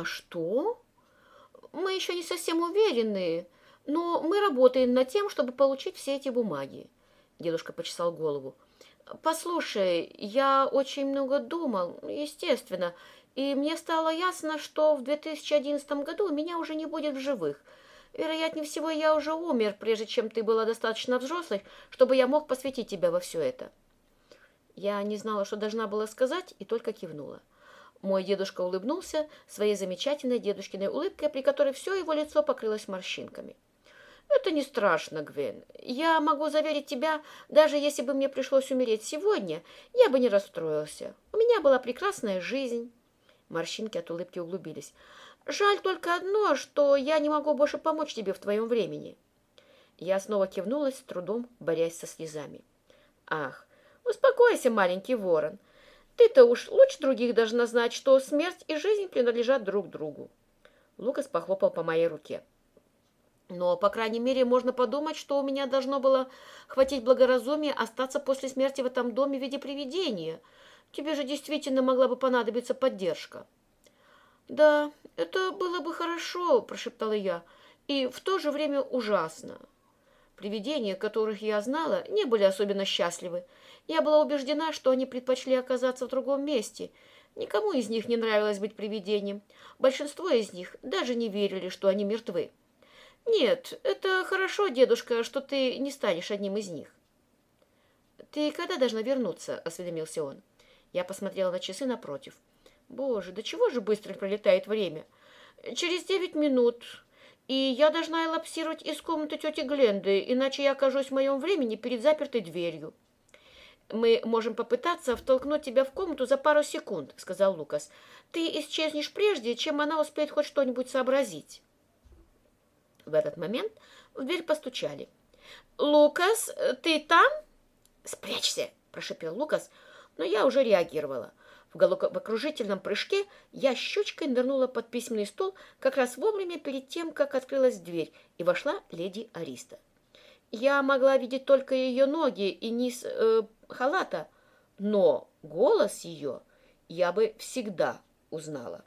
А что? Мы еще не совсем уверены, но мы работаем над тем, чтобы получить все эти бумаги. Дедушка почесал голову. Послушай, я очень много думал, естественно, и мне стало ясно, что в 2011 году меня уже не будет в живых. Вероятнее всего, я уже умер, прежде чем ты была достаточно взрослой, чтобы я мог посвятить тебя во все это. Я не знала, что должна была сказать, и только кивнула. Мой дедушка улыбнулся своей замечательной дедушкиной улыбкой, при которой все его лицо покрылось морщинками. «Это не страшно, Гвен. Я могу заверить тебя, даже если бы мне пришлось умереть сегодня, я бы не расстроился. У меня была прекрасная жизнь». Морщинки от улыбки углубились. «Жаль только одно, что я не могу больше помочь тебе в твоем времени». Я снова кивнулась, с трудом борясь со слезами. «Ах, успокойся, маленький ворон. Ты-то уж лучше других должна знать, что смерть и жизнь принадлежат друг другу. Лукас похлопал по моей руке. Но, по крайней мере, можно подумать, что у меня должно было хватить благоразумия остаться после смерти в этом доме в виде привидения. Тебе же действительно могла бы понадобиться поддержка. Да, это было бы хорошо, прошептала я, и в то же время ужасно. Привидения, которых я знала, не были особенно счастливы. Я была убеждена, что они предпочли оказаться в другом месте. Никому из них не нравилось быть привидением. Большинство из них даже не верили, что они мертвы. «Нет, это хорошо, дедушка, что ты не станешь одним из них». «Ты когда должна вернуться?» – осведомился он. Я посмотрела на часы напротив. «Боже, да чего же быстро пролетает время?» «Через девять минут. И я должна элапсировать из комнаты тети Гленды, иначе я окажусь в моем времени перед запертой дверью. «Мы можем попытаться втолкнуть тебя в комнату за пару секунд», — сказал Лукас. «Ты исчезнешь прежде, чем она успеет хоть что-нибудь сообразить». В этот момент в дверь постучали. «Лукас, ты там?» «Спрячься!» – прошепел Лукас, но я уже реагировала. В головокружительном прыжке я щечкой нырнула под письменный стол как раз вовремя перед тем, как открылась дверь, и вошла леди Ариста. Я могла видеть только ее ноги и низ э, халата, но голос ее я бы всегда узнала.